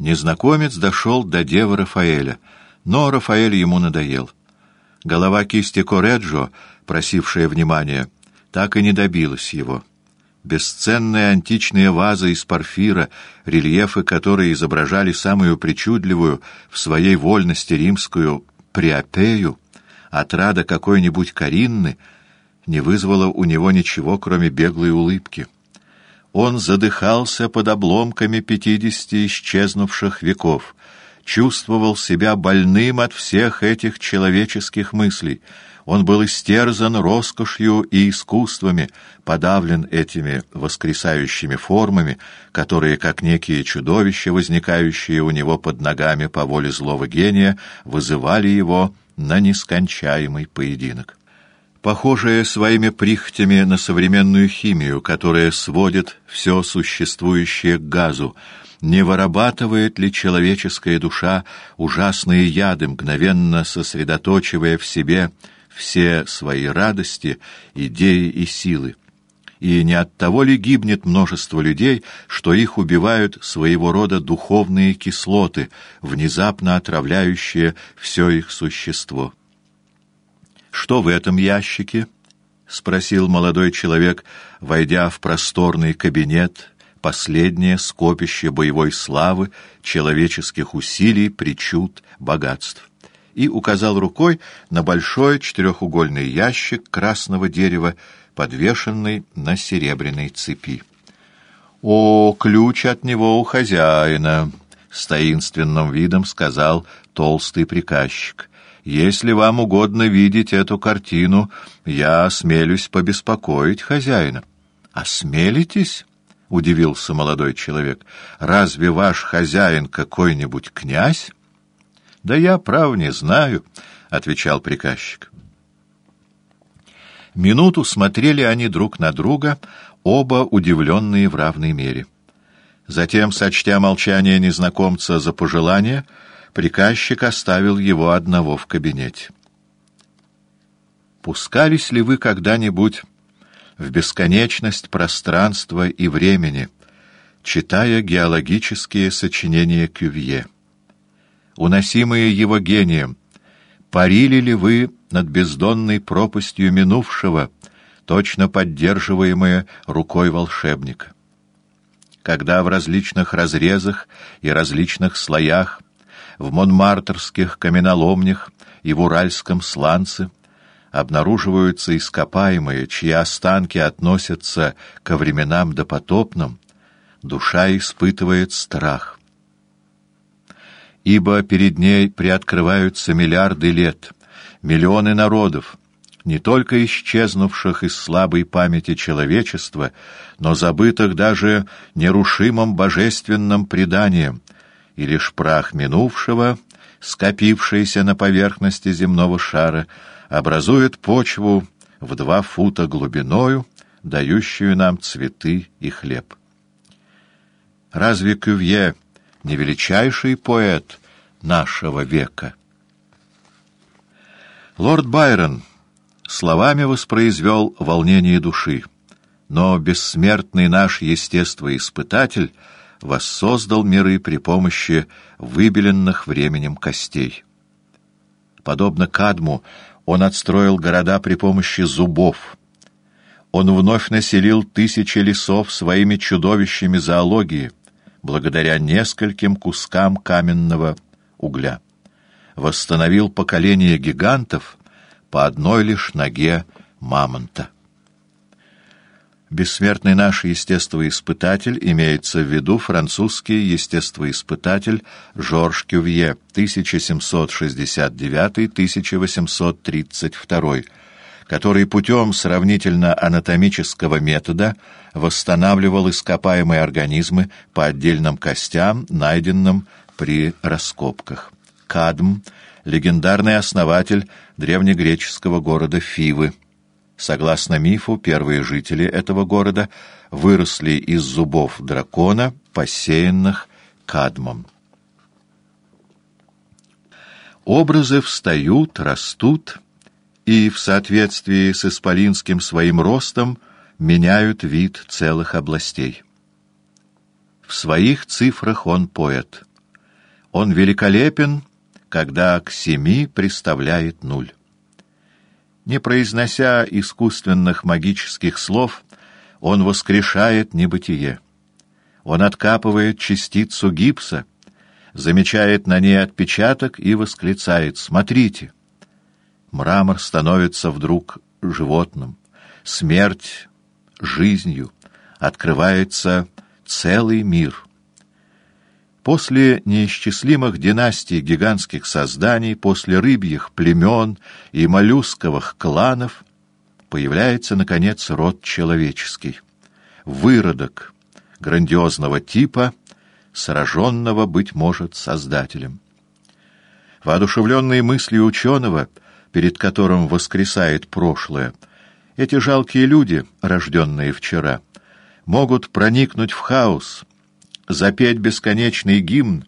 Незнакомец дошел до девы Рафаэля, но Рафаэль ему надоел. Голова кисти Кореджо, просившая внимания, так и не добилась его. Бесценная античная ваза из порфира, рельефы которой изображали самую причудливую в своей вольности римскую Приапею, отрада какой-нибудь Каринны, не вызвала у него ничего, кроме беглой улыбки. Он задыхался под обломками пятидесяти исчезнувших веков, чувствовал себя больным от всех этих человеческих мыслей. Он был истерзан роскошью и искусствами, подавлен этими воскресающими формами, которые, как некие чудовища, возникающие у него под ногами по воле злого гения, вызывали его на нескончаемый поединок похожая своими прихотями на современную химию, которая сводит все существующее к газу, не вырабатывает ли человеческая душа ужасные яды, мгновенно сосредоточивая в себе все свои радости, идеи и силы? И не от того ли гибнет множество людей, что их убивают своего рода духовные кислоты, внезапно отравляющие все их существо? «Что в этом ящике?» — спросил молодой человек, войдя в просторный кабинет, последнее скопище боевой славы, человеческих усилий, причуд, богатств. И указал рукой на большой четырехугольный ящик красного дерева, подвешенный на серебряной цепи. «О, ключ от него у хозяина!» — с таинственным видом сказал толстый приказчик. Если вам угодно видеть эту картину, я осмелюсь побеспокоить хозяина. Осмелитесь? — удивился молодой человек. «Разве ваш хозяин какой-нибудь князь?» «Да я, прав, не знаю», — отвечал приказчик. Минуту смотрели они друг на друга, оба удивленные в равной мере. Затем, сочтя молчание незнакомца за пожелание, — приказчик оставил его одного в кабинете. Пускались ли вы когда-нибудь в бесконечность пространства и времени, читая геологические сочинения Кювье? Уносимые его гением, парили ли вы над бездонной пропастью минувшего, точно поддерживаемые рукой волшебника? Когда в различных разрезах и различных слоях в монмартерских каменоломнях и в уральском сланце обнаруживаются ископаемые, чьи останки относятся ко временам допотопным, душа испытывает страх. Ибо перед ней приоткрываются миллиарды лет, миллионы народов, не только исчезнувших из слабой памяти человечества, но забытых даже нерушимым божественным преданием, и лишь прах минувшего, скопившийся на поверхности земного шара, образует почву в два фута глубиною, дающую нам цветы и хлеб. Разве Кювье не величайший поэт нашего века? Лорд Байрон словами воспроизвел волнение души, но бессмертный наш естествоиспытатель — воссоздал миры при помощи выбеленных временем костей. Подобно Кадму, он отстроил города при помощи зубов. Он вновь населил тысячи лесов своими чудовищами зоологии, благодаря нескольким кускам каменного угля. Восстановил поколение гигантов по одной лишь ноге мамонта. Бессмертный наш естествоиспытатель имеется в виду французский естествоиспытатель Жорж Кювье 1769-1832, который путем сравнительно-анатомического метода восстанавливал ископаемые организмы по отдельным костям, найденным при раскопках. Кадм — легендарный основатель древнегреческого города Фивы — Согласно мифу, первые жители этого города выросли из зубов дракона, посеянных кадмом. Образы встают, растут и в соответствии с исполинским своим ростом меняют вид целых областей. В своих цифрах он поэт. Он великолепен, когда к семи приставляет нуль. Не произнося искусственных магических слов, он воскрешает небытие. Он откапывает частицу гипса, замечает на ней отпечаток и восклицает «Смотрите!». Мрамор становится вдруг животным, смерть — жизнью, открывается целый мир. После неисчислимых династий гигантских созданий, после рыбьих племен и моллюсковых кланов появляется, наконец, род человеческий. Выродок грандиозного типа, сраженного, быть может, Создателем. Воодушевленные мысли ученого, перед которым воскресает прошлое, эти жалкие люди, рожденные вчера, могут проникнуть в хаос, запеть бесконечный гимн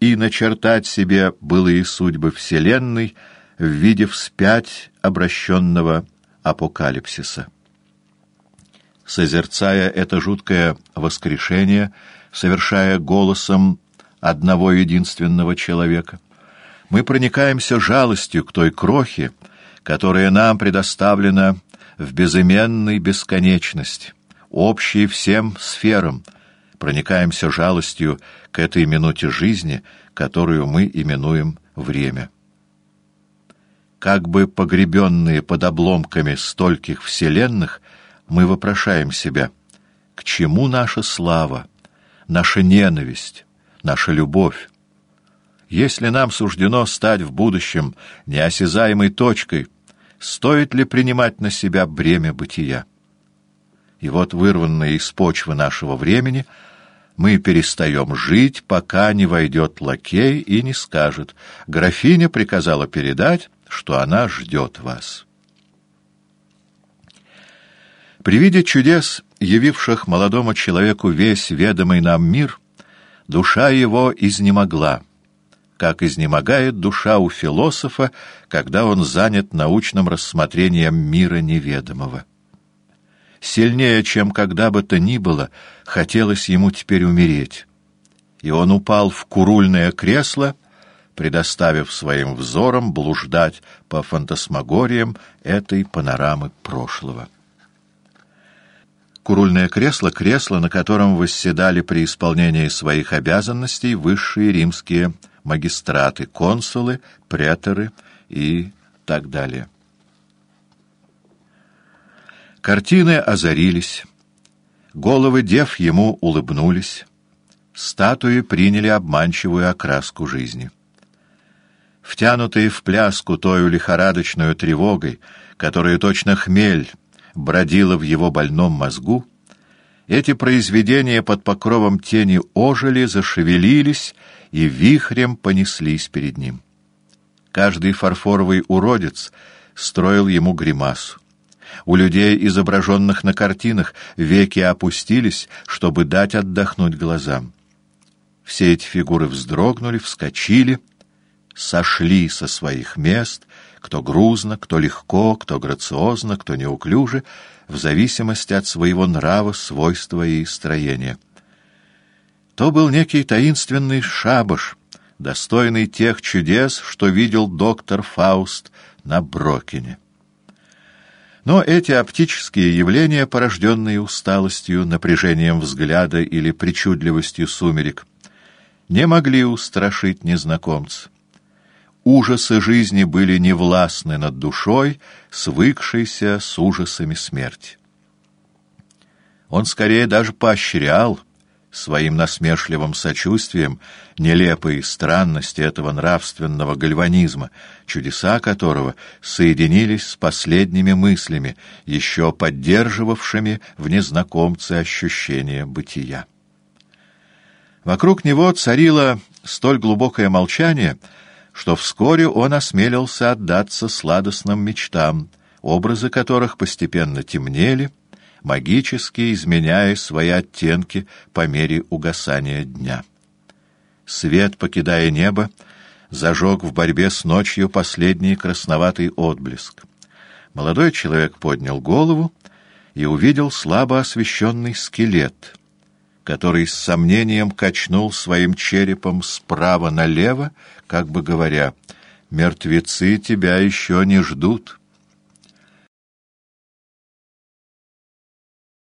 и начертать себе былые судьбы Вселенной в виде вспять обращенного апокалипсиса. Созерцая это жуткое воскрешение, совершая голосом одного единственного человека, мы проникаемся жалостью к той крохе, которая нам предоставлена в безыменной бесконечности, общей всем сферам, проникаемся жалостью к этой минуте жизни, которую мы именуем время. Как бы погребенные под обломками стольких вселенных, мы вопрошаем себя, к чему наша слава, наша ненависть, наша любовь? Если нам суждено стать в будущем неосязаемой точкой, стоит ли принимать на себя бремя бытия? И вот, вырванные из почвы нашего времени, мы перестаем жить, пока не войдет лакей и не скажет «Графиня приказала передать, что она ждет вас». При виде чудес, явивших молодому человеку весь ведомый нам мир, душа его изнемогла, как изнемогает душа у философа, когда он занят научным рассмотрением мира неведомого. Сильнее, чем когда бы то ни было, хотелось ему теперь умереть. И он упал в курульное кресло, предоставив своим взорам блуждать по фантасмагориям этой панорамы прошлого. Курульное кресло — кресло, на котором восседали при исполнении своих обязанностей высшие римские магистраты, консулы, преторы и так далее. Картины озарились, головы дев ему улыбнулись, статуи приняли обманчивую окраску жизни. Втянутые в пляску тою лихорадочную тревогой, которая точно хмель бродила в его больном мозгу, эти произведения под покровом тени ожили, зашевелились и вихрем понеслись перед ним. Каждый фарфоровый уродец строил ему гримасу. У людей, изображенных на картинах, веки опустились, чтобы дать отдохнуть глазам. Все эти фигуры вздрогнули, вскочили, сошли со своих мест, кто грузно, кто легко, кто грациозно, кто неуклюже, в зависимости от своего нрава, свойства и строения. То был некий таинственный шабаш, достойный тех чудес, что видел доктор Фауст на Брокине. Но эти оптические явления, порожденные усталостью, напряжением взгляда или причудливостью сумерек, не могли устрашить незнакомца. Ужасы жизни были невластны над душой, свыкшейся с ужасами смерти. Он скорее даже поощрял, своим насмешливым сочувствием нелепые странности этого нравственного гальванизма, чудеса которого соединились с последними мыслями, еще поддерживавшими в незнакомце ощущение бытия. Вокруг него царило столь глубокое молчание, что вскоре он осмелился отдаться сладостным мечтам, образы которых постепенно темнели, магически изменяя свои оттенки по мере угасания дня. Свет, покидая небо, зажег в борьбе с ночью последний красноватый отблеск. Молодой человек поднял голову и увидел слабо освещенный скелет, который с сомнением качнул своим черепом справа налево, как бы говоря, «Мертвецы тебя еще не ждут».